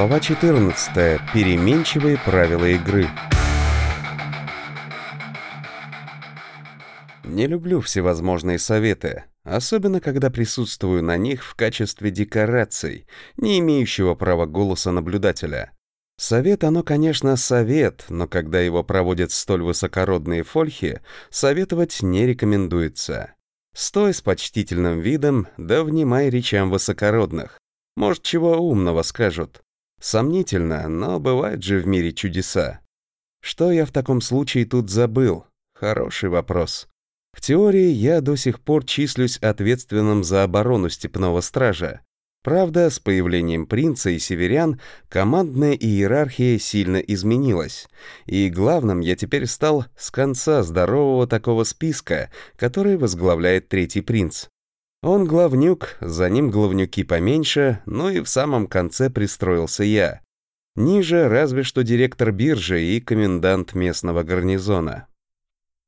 Глава 14. Переменчивые правила игры. Не люблю всевозможные советы, особенно когда присутствую на них в качестве декораций, не имеющего права голоса наблюдателя. Совет оно, конечно, совет, но когда его проводят столь высокородные фольхи, советовать не рекомендуется. Стой с почтительным видом, да внимай речам высокородных. Может, чего умного скажут. Сомнительно, но бывают же в мире чудеса. Что я в таком случае тут забыл? Хороший вопрос. В теории я до сих пор числюсь ответственным за оборону степного стража. Правда, с появлением принца и северян командная иерархия сильно изменилась, и главным я теперь стал с конца здорового такого списка, который возглавляет третий принц. Он главнюк, за ним главнюки поменьше, ну и в самом конце пристроился я. Ниже разве что директор биржи и комендант местного гарнизона.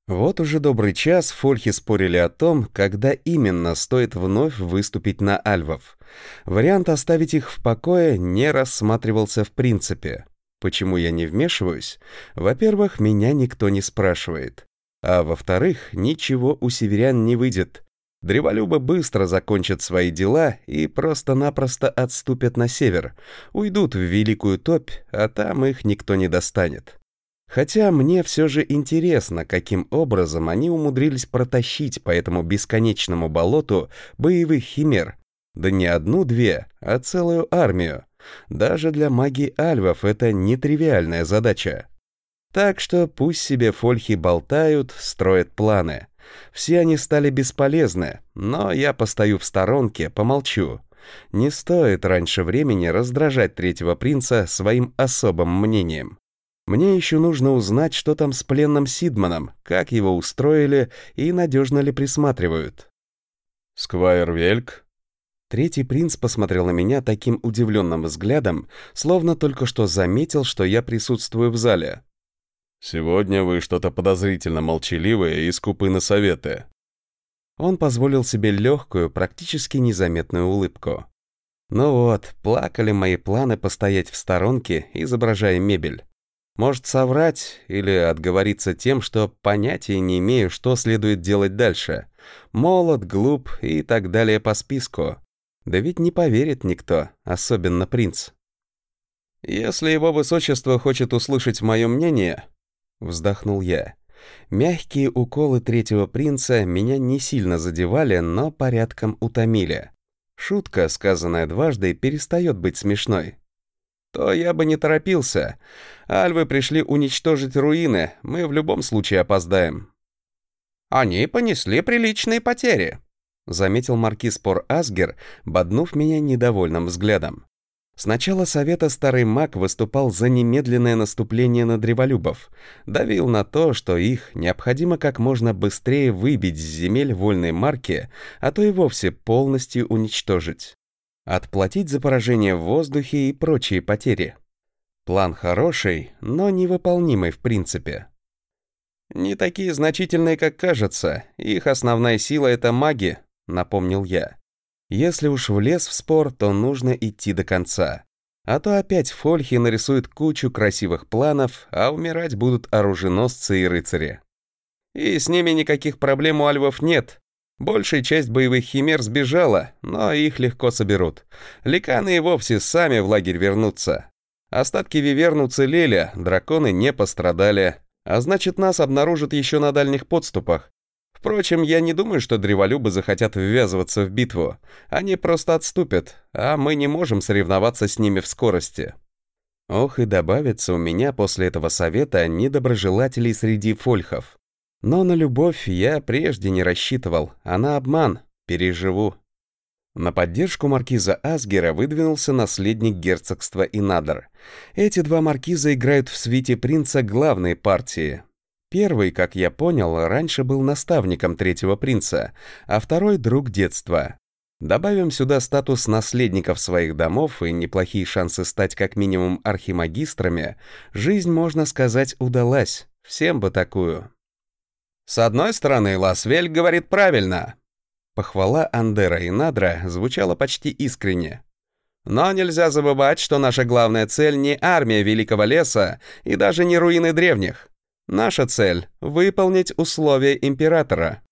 Вот уже добрый час фольхи спорили о том, когда именно стоит вновь выступить на альвов. Вариант оставить их в покое не рассматривался в принципе. Почему я не вмешиваюсь? Во-первых, меня никто не спрашивает. А во-вторых, ничего у северян не выйдет. Древолюбы быстро закончат свои дела и просто-напросто отступят на север, уйдут в Великую Топь, а там их никто не достанет. Хотя мне все же интересно, каким образом они умудрились протащить по этому бесконечному болоту боевых химер. Да не одну-две, а целую армию. Даже для магии альвов это нетривиальная задача. Так что пусть себе фольхи болтают, строят планы. Все они стали бесполезны, но я постою в сторонке, помолчу. Не стоит раньше времени раздражать третьего принца своим особым мнением. Мне еще нужно узнать, что там с пленным Сидманом, как его устроили и надежно ли присматривают. «Сквайр Вельк?» Третий принц посмотрел на меня таким удивленным взглядом, словно только что заметил, что я присутствую в зале. «Сегодня вы что-то подозрительно молчаливые и скупы на советы». Он позволил себе легкую, практически незаметную улыбку. Ну вот, плакали мои планы постоять в сторонке, изображая мебель. Может соврать или отговориться тем, что понятия не имею, что следует делать дальше. Молод, глуп и так далее по списку. Да ведь не поверит никто, особенно принц. Если его высочество хочет услышать мое мнение, Вздохнул я. Мягкие уколы третьего принца меня не сильно задевали, но порядком утомили. Шутка, сказанная дважды, перестает быть смешной. То я бы не торопился. Альвы пришли уничтожить руины, мы в любом случае опоздаем. Они понесли приличные потери, заметил маркиз Пор Асгер, боднув меня недовольным взглядом. С начала Совета Старый Маг выступал за немедленное наступление на древолюбов, давил на то, что их необходимо как можно быстрее выбить с земель вольной марки, а то и вовсе полностью уничтожить. Отплатить за поражение в воздухе и прочие потери. План хороший, но невыполнимый в принципе. «Не такие значительные, как кажется. Их основная сила — это маги», — напомнил я. Если уж влез в спор, то нужно идти до конца. А то опять фольхи нарисуют кучу красивых планов, а умирать будут оруженосцы и рыцари. И с ними никаких проблем у альвов нет. Большая часть боевых химер сбежала, но их легко соберут. Ликаны и вовсе сами в лагерь вернутся. Остатки виверн уцелели, драконы не пострадали. А значит, нас обнаружат еще на дальних подступах, Впрочем, я не думаю, что древолюбы захотят ввязываться в битву. Они просто отступят, а мы не можем соревноваться с ними в скорости. Ох, и добавится у меня после этого совета недоброжелателей среди фольхов. Но на любовь я прежде не рассчитывал, а на обман переживу. На поддержку маркиза Асгера выдвинулся наследник герцогства Инадр. Эти два маркиза играют в свите принца главной партии, Первый, как я понял, раньше был наставником третьего принца, а второй — друг детства. Добавим сюда статус наследников своих домов и неплохие шансы стать как минимум архимагистрами, жизнь, можно сказать, удалась. Всем бы такую. С одной стороны, Ласвель говорит правильно. Похвала Андера и Надра звучала почти искренне. Но нельзя забывать, что наша главная цель не армия Великого Леса и даже не руины древних. Наша цель — выполнить условия Императора.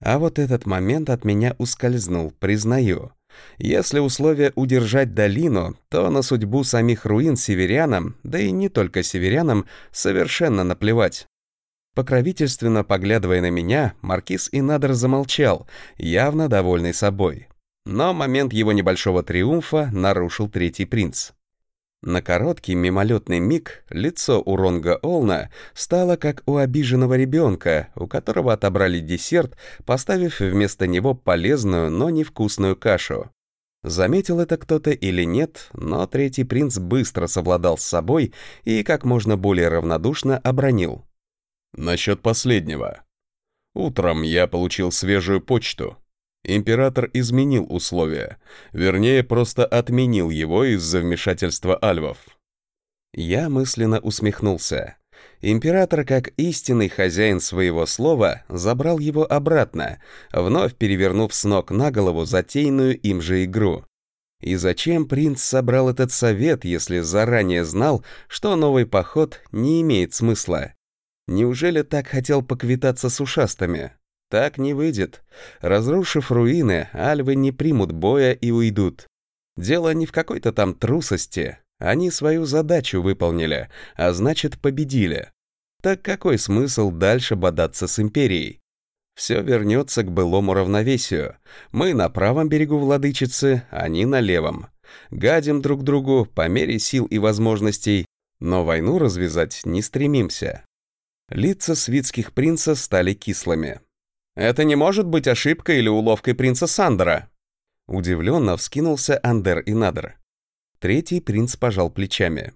А вот этот момент от меня ускользнул, признаю. Если условие удержать долину, то на судьбу самих руин северянам, да и не только северянам, совершенно наплевать. Покровительственно поглядывая на меня, маркиз Инадр замолчал, явно довольный собой. Но момент его небольшого триумфа нарушил третий принц. На короткий мимолетный миг лицо у Ронга Олна стало как у обиженного ребенка, у которого отобрали десерт, поставив вместо него полезную, но невкусную кашу. Заметил это кто-то или нет, но третий принц быстро совладал с собой и как можно более равнодушно обронил. «Насчет последнего. Утром я получил свежую почту. Император изменил условия, вернее, просто отменил его из-за вмешательства альвов. Я мысленно усмехнулся. Император, как истинный хозяин своего слова, забрал его обратно, вновь перевернув с ног на голову затейную им же игру. И зачем принц собрал этот совет, если заранее знал, что новый поход не имеет смысла? Неужели так хотел поквитаться с ушастами? Так не выйдет. Разрушив руины, альвы не примут боя и уйдут. Дело не в какой-то там трусости. Они свою задачу выполнили, а значит победили. Так какой смысл дальше бодаться с империей? Все вернется к былому равновесию. Мы на правом берегу владычицы, они на левом. Гадим друг другу по мере сил и возможностей, но войну развязать не стремимся. Лица свитских принца стали кислыми. Это не может быть ошибкой или уловкой принца Сандера. Удивленно вскинулся Андер и Надер. Третий принц пожал плечами.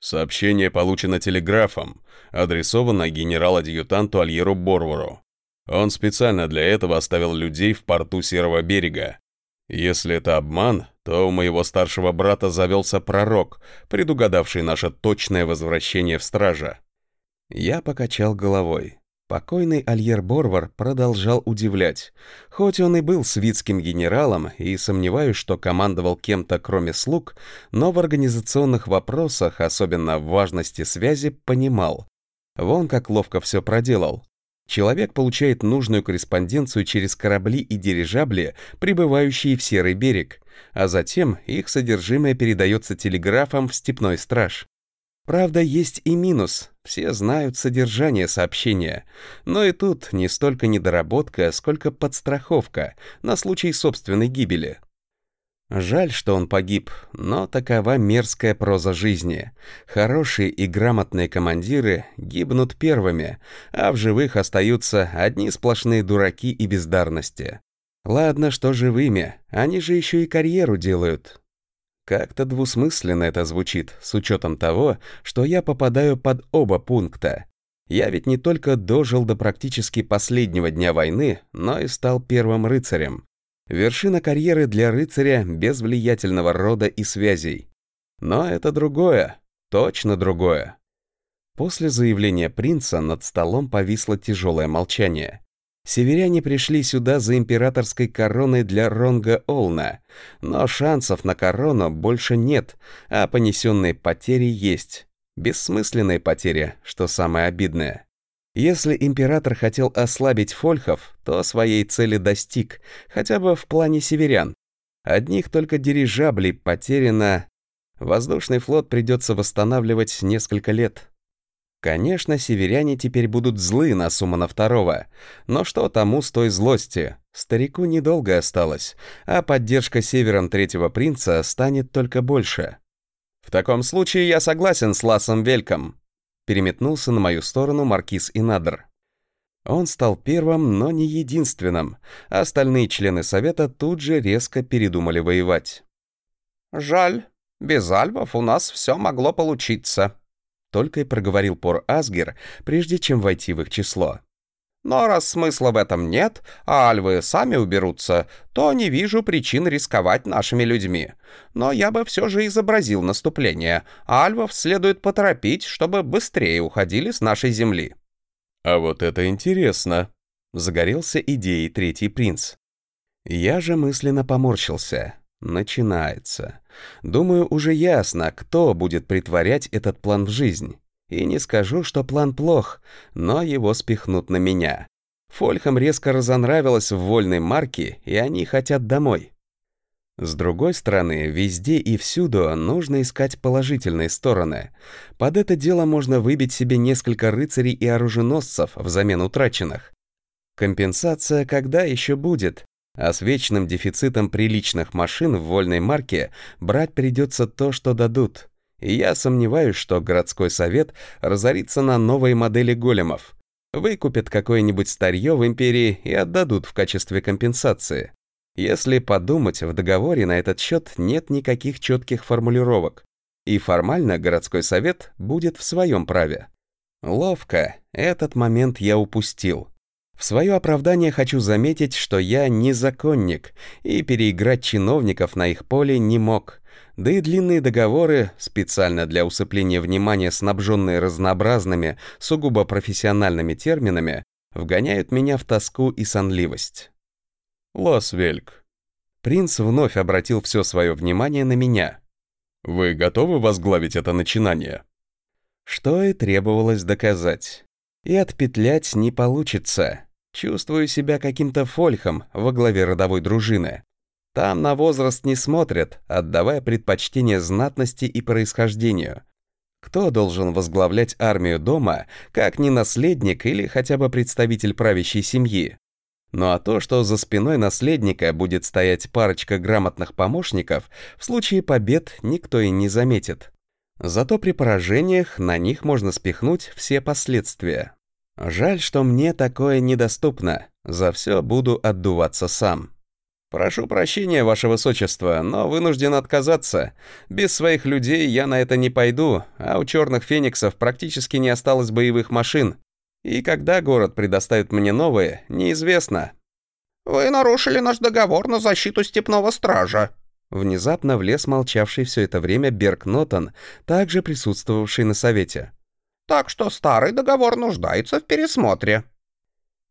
Сообщение получено телеграфом, адресовано генерал-адъютанту Альеру Борвору. Он специально для этого оставил людей в порту Серого берега. Если это обман, то у моего старшего брата завелся пророк, предугадавший наше точное возвращение в стража. Я покачал головой. Покойный Альер Борвар продолжал удивлять. Хоть он и был свитским генералом и сомневаюсь, что командовал кем-то кроме слуг, но в организационных вопросах, особенно в важности связи, понимал. Вон как ловко все проделал. Человек получает нужную корреспонденцию через корабли и дирижабли, прибывающие в Серый берег, а затем их содержимое передается телеграфом в степной страж. Правда, есть и минус. Все знают содержание сообщения. Но и тут не столько недоработка, сколько подстраховка на случай собственной гибели. Жаль, что он погиб, но такова мерзкая проза жизни. Хорошие и грамотные командиры гибнут первыми, а в живых остаются одни сплошные дураки и бездарности. Ладно, что живыми, они же еще и карьеру делают, как-то двусмысленно это звучит, с учетом того, что я попадаю под оба пункта. Я ведь не только дожил до практически последнего дня войны, но и стал первым рыцарем. Вершина карьеры для рыцаря без влиятельного рода и связей. Но это другое, точно другое. После заявления принца над столом повисло тяжелое молчание. Северяне пришли сюда за императорской короной для Ронга Олна, но шансов на корону больше нет, а понесенные потери есть. Бессмысленные потери, что самое обидное. Если император хотел ослабить фольхов, то своей цели достиг, хотя бы в плане северян. Одних только дирижаблей потеряно. Воздушный флот придется восстанавливать несколько лет. Конечно, северяне теперь будут злы на Сумана Второго, но что тому с той злости? Старику недолго осталось, а поддержка севером Третьего Принца станет только больше. В таком случае я согласен с Ласом Вельком. Переметнулся на мою сторону маркиз Инадр. Он стал первым, но не единственным. Остальные члены Совета тут же резко передумали воевать. «Жаль. Без альвов у нас все могло получиться», только и проговорил Пор Асгер, прежде чем войти в их число. Но раз смысла в этом нет, а альвы сами уберутся, то не вижу причин рисковать нашими людьми. Но я бы все же изобразил наступление, а альвов следует поторопить, чтобы быстрее уходили с нашей земли. А вот это интересно. Загорелся идеей третий принц. Я же мысленно поморщился. Начинается. Думаю, уже ясно, кто будет притворять этот план в жизнь. И не скажу, что план плох, но его спихнут на меня. Фольхам резко разонравилось в вольной марке, и они хотят домой. С другой стороны, везде и всюду нужно искать положительные стороны. Под это дело можно выбить себе несколько рыцарей и оруженосцев взамен утраченных. Компенсация когда еще будет? А с вечным дефицитом приличных машин в вольной марке брать придется то, что дадут. И я сомневаюсь, что городской совет разорится на новые модели големов. Выкупят какое-нибудь старье в империи и отдадут в качестве компенсации. Если подумать, в договоре на этот счет нет никаких четких формулировок. И формально городской совет будет в своем праве. Ловко. Этот момент я упустил. В свое оправдание хочу заметить, что я не законник, и переиграть чиновников на их поле не мог. Да и длинные договоры, специально для усыпления внимания снабженные разнообразными, сугубо профессиональными терминами, вгоняют меня в тоску и сонливость. Лас-Вельк. Принц вновь обратил все свое внимание на меня. Вы готовы возглавить это начинание? Что и требовалось доказать. И отпетлять не получится. Чувствую себя каким-то фольхом во главе родовой дружины. Там на возраст не смотрят, отдавая предпочтение знатности и происхождению. Кто должен возглавлять армию дома, как не наследник или хотя бы представитель правящей семьи? Ну а то, что за спиной наследника будет стоять парочка грамотных помощников, в случае побед никто и не заметит. Зато при поражениях на них можно спихнуть все последствия. Жаль, что мне такое недоступно. За все буду отдуваться сам. Прошу прощения, ваше высочество, но вынужден отказаться. Без своих людей я на это не пойду, а у черных фениксов практически не осталось боевых машин. И когда город предоставит мне новые, неизвестно. Вы нарушили наш договор на защиту степного стража. Внезапно влез молчавший все это время Берг Нотон, также присутствовавший на совете. Так что старый договор нуждается в пересмотре».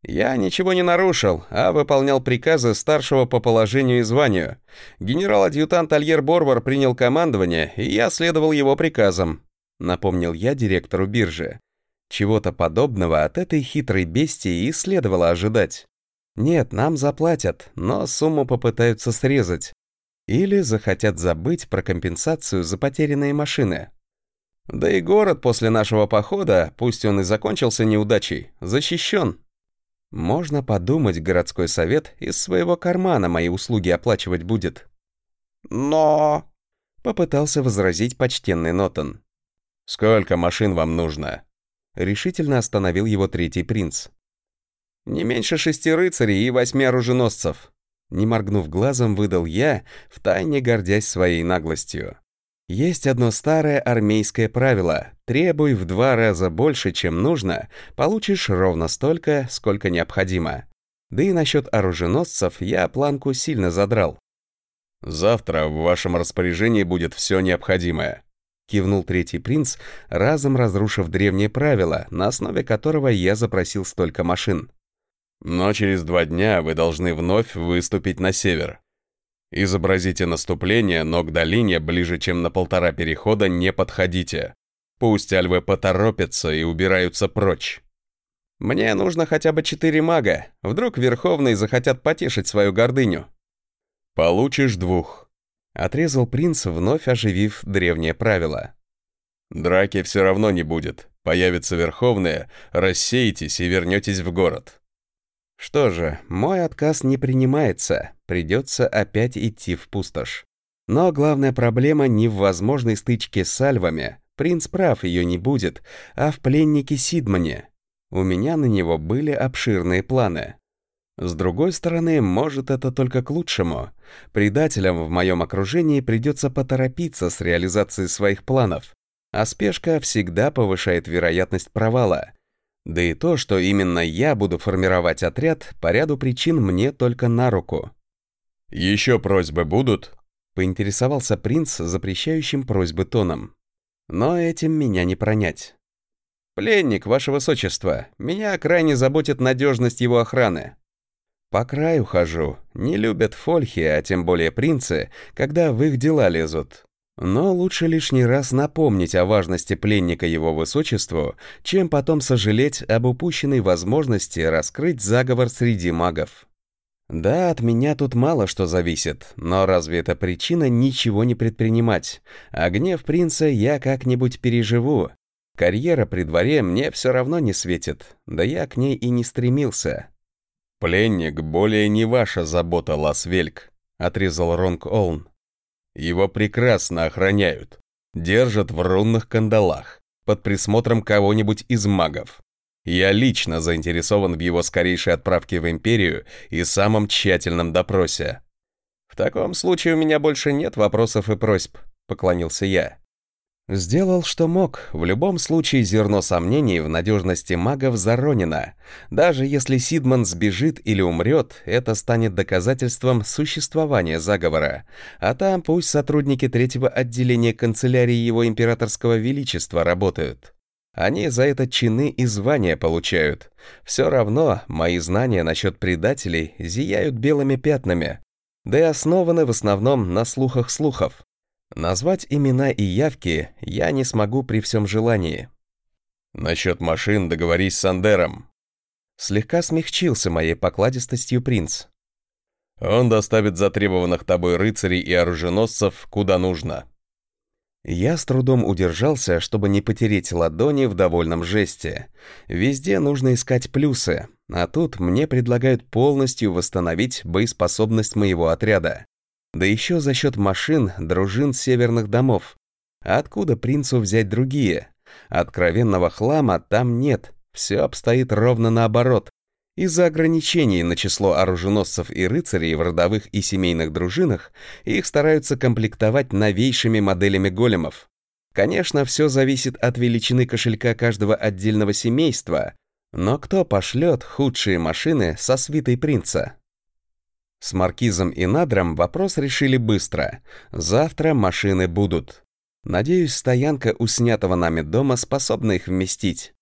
«Я ничего не нарушил, а выполнял приказы старшего по положению и званию. Генерал-адъютант Альер Борвар принял командование, и я следовал его приказам», — напомнил я директору биржи. Чего-то подобного от этой хитрой бестии и следовало ожидать. Нет, нам заплатят, но сумму попытаются срезать. Или захотят забыть про компенсацию за потерянные машины. Да и город после нашего похода, пусть он и закончился неудачей, защищен. Можно подумать, городской совет из своего кармана мои услуги оплачивать будет. Но... Попытался возразить почтенный Нотон. «Сколько машин вам нужно?» Решительно остановил его третий принц. «Не меньше шести рыцарей и восьми оруженосцев», не моргнув глазом, выдал я, втайне гордясь своей наглостью. Есть одно старое армейское правило. Требуй в два раза больше, чем нужно, получишь ровно столько, сколько необходимо. Да и насчет оруженосцев я планку сильно задрал. «Завтра в вашем распоряжении будет все необходимое», — кивнул третий принц, разом разрушив древнее правило, на основе которого я запросил столько машин. «Но через два дня вы должны вновь выступить на север. Изобразите наступление, но к долине ближе, чем на полтора перехода, не подходите. Пусть альвы поторопятся и убираются прочь. Мне нужно хотя бы четыре мага. Вдруг Верховные захотят потешить свою гордыню. Получишь двух. Отрезал принц, вновь оживив древнее правило. Драки все равно не будет. Появятся Верховные, рассеетесь и вернетесь в город. Что же, мой отказ не принимается, придется опять идти в пустошь. Но главная проблема не в возможной стычке с альвами, принц прав, ее не будет, а в пленнике Сидмане. У меня на него были обширные планы. С другой стороны, может это только к лучшему. Предателям в моем окружении придется поторопиться с реализацией своих планов, а спешка всегда повышает вероятность провала. Да и то, что именно я буду формировать отряд, по ряду причин мне только на руку. «Еще просьбы будут?» — поинтересовался принц запрещающим просьбы тоном. Но этим меня не пронять. «Пленник, ваше высочество, меня крайне заботит надежность его охраны». По краю хожу. Не любят фольхи, а тем более принцы, когда в их дела лезут. Но лучше лишний раз напомнить о важности пленника его высочеству, чем потом сожалеть об упущенной возможности раскрыть заговор среди магов. Да, от меня тут мало что зависит, но разве это причина ничего не предпринимать? А гнев принца я как-нибудь переживу. Карьера при дворе мне все равно не светит, да я к ней и не стремился. «Пленник более не ваша забота, Лас-Вельк», — отрезал Ронг Олн. Его прекрасно охраняют. Держат в рунных кандалах, под присмотром кого-нибудь из магов. Я лично заинтересован в его скорейшей отправке в Империю и самом тщательном допросе. «В таком случае у меня больше нет вопросов и просьб», — поклонился я. Сделал, что мог. В любом случае зерно сомнений в надежности магов заронено. Даже если Сидман сбежит или умрет, это станет доказательством существования заговора. А там пусть сотрудники третьего отделения канцелярии его императорского величества работают. Они за это чины и звания получают. Все равно мои знания насчет предателей зияют белыми пятнами. Да и основаны в основном на слухах слухов. Назвать имена и явки я не смогу при всем желании. Насчет машин договорись с Андером. Слегка смягчился моей покладистостью принц. Он доставит затребованных тобой рыцарей и оруженосцев куда нужно. Я с трудом удержался, чтобы не потереть ладони в довольном жесте. Везде нужно искать плюсы, а тут мне предлагают полностью восстановить боеспособность моего отряда. Да еще за счет машин дружин северных домов. Откуда принцу взять другие? Откровенного хлама там нет, все обстоит ровно наоборот. Из-за ограничений на число оруженосцев и рыцарей в родовых и семейных дружинах их стараются комплектовать новейшими моделями големов. Конечно, все зависит от величины кошелька каждого отдельного семейства, но кто пошлет худшие машины со свитой принца? С Маркизом и Надром вопрос решили быстро. Завтра машины будут. Надеюсь, стоянка у снятого нами дома способна их вместить.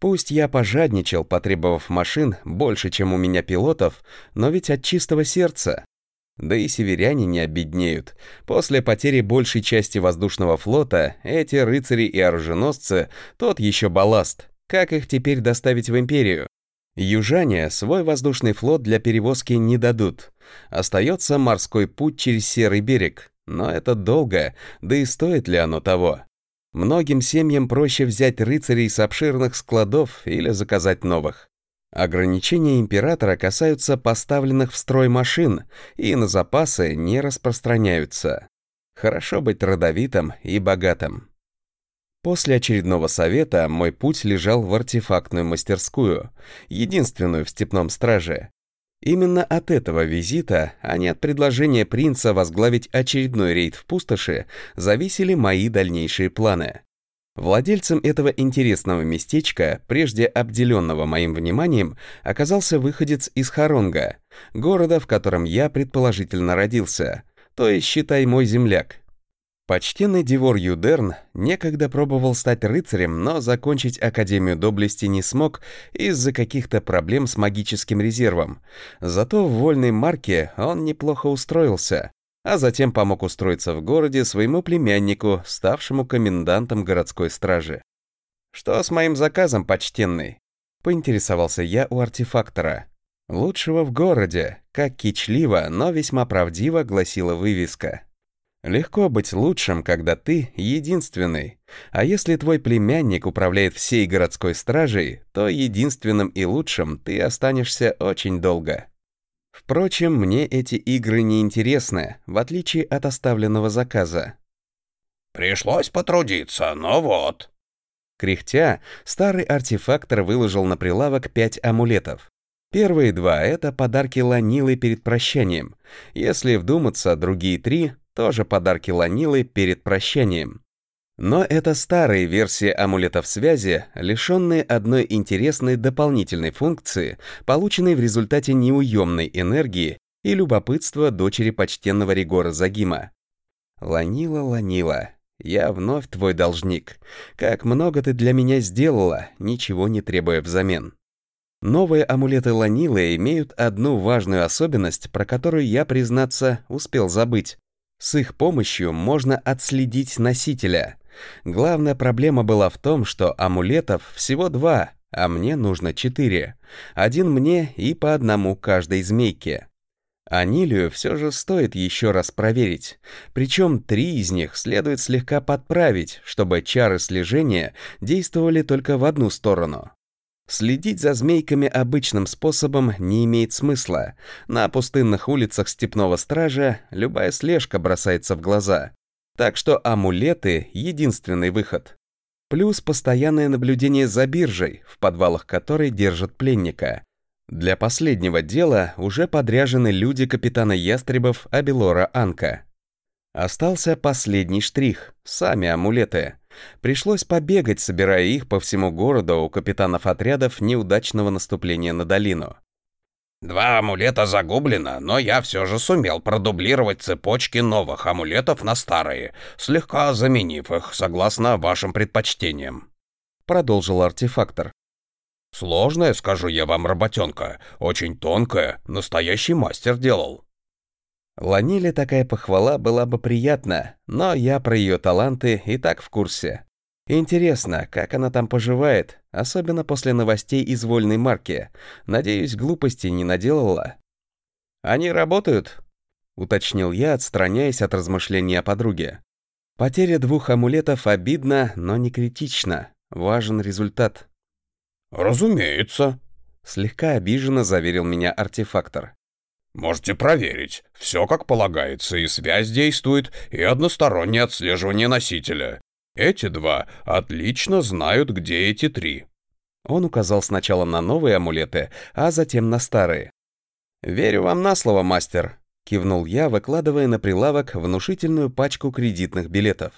Пусть я пожадничал, потребовав машин больше, чем у меня пилотов, но ведь от чистого сердца. Да и северяне не обеднеют. После потери большей части воздушного флота эти рыцари и оруженосцы — тот еще балласт. Как их теперь доставить в Империю? Южане свой воздушный флот для перевозки не дадут. Остается морской путь через Серый берег, но это долго, да и стоит ли оно того? Многим семьям проще взять рыцарей с обширных складов или заказать новых. Ограничения императора касаются поставленных в строй машин и на запасы не распространяются. Хорошо быть родовитым и богатым. После очередного совета мой путь лежал в артефактную мастерскую, единственную в степном страже. Именно от этого визита, а не от предложения принца возглавить очередной рейд в пустоши, зависели мои дальнейшие планы. Владельцем этого интересного местечка, прежде обделенного моим вниманием, оказался выходец из Харонга, города, в котором я предположительно родился, то есть, считай, мой земляк. Почтенный Дивор Юдерн некогда пробовал стать рыцарем, но закончить Академию Доблести не смог из-за каких-то проблем с магическим резервом. Зато в вольной марке он неплохо устроился, а затем помог устроиться в городе своему племяннику, ставшему комендантом городской стражи. «Что с моим заказом, почтенный?» — поинтересовался я у артефактора. «Лучшего в городе», как кичливо, но весьма правдиво гласила вывеска. Легко быть лучшим, когда ты единственный. А если твой племянник управляет всей городской стражей, то единственным и лучшим ты останешься очень долго. Впрочем, мне эти игры не интересны, в отличие от оставленного заказа. «Пришлось потрудиться, но вот». Кряхтя, старый артефактор выложил на прилавок пять амулетов. Первые два — это подарки Ланилы перед прощанием. Если вдуматься, другие три тоже подарки Ланилы перед прощанием. Но это старые версии амулетов связи, лишенные одной интересной дополнительной функции, полученной в результате неуемной энергии и любопытства дочери почтенного Ригора Загима. Ланила, Ланила, я вновь твой должник. Как много ты для меня сделала, ничего не требуя взамен. Новые амулеты Ланилы имеют одну важную особенность, про которую я, признаться, успел забыть. С их помощью можно отследить носителя. Главная проблема была в том, что амулетов всего два, а мне нужно четыре. Один мне и по одному каждой змейке. Анилию все же стоит еще раз проверить. Причем три из них следует слегка подправить, чтобы чары слежения действовали только в одну сторону. Следить за змейками обычным способом не имеет смысла. На пустынных улицах степного стража любая слежка бросается в глаза. Так что амулеты — единственный выход. Плюс постоянное наблюдение за биржей, в подвалах которой держат пленника. Для последнего дела уже подряжены люди капитана Ястребов Абелора Анка. Остался последний штрих — сами амулеты — Пришлось побегать, собирая их по всему городу у капитанов отрядов неудачного наступления на долину. Два амулета загублено, но я все же сумел продублировать цепочки новых амулетов на старые, слегка заменив их, согласно вашим предпочтениям. Продолжил артефактор. Сложная, скажу я вам, работенка, очень тонкая, настоящий мастер делал. Ланиле такая похвала была бы приятна, но я про ее таланты и так в курсе. Интересно, как она там поживает, особенно после новостей из вольной марки. Надеюсь, глупости не наделала. «Они работают?» — уточнил я, отстраняясь от размышлений о подруге. Потеря двух амулетов обидна, но не критична. Важен результат. «Разумеется», — слегка обиженно заверил меня артефактор. Можете проверить. Все как полагается, и связь действует, и одностороннее отслеживание носителя. Эти два отлично знают, где эти три. Он указал сначала на новые амулеты, а затем на старые. «Верю вам на слово, мастер», — кивнул я, выкладывая на прилавок внушительную пачку кредитных билетов.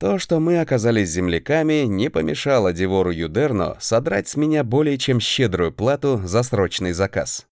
То, что мы оказались земляками, не помешало Дивору Юдерно содрать с меня более чем щедрую плату за срочный заказ.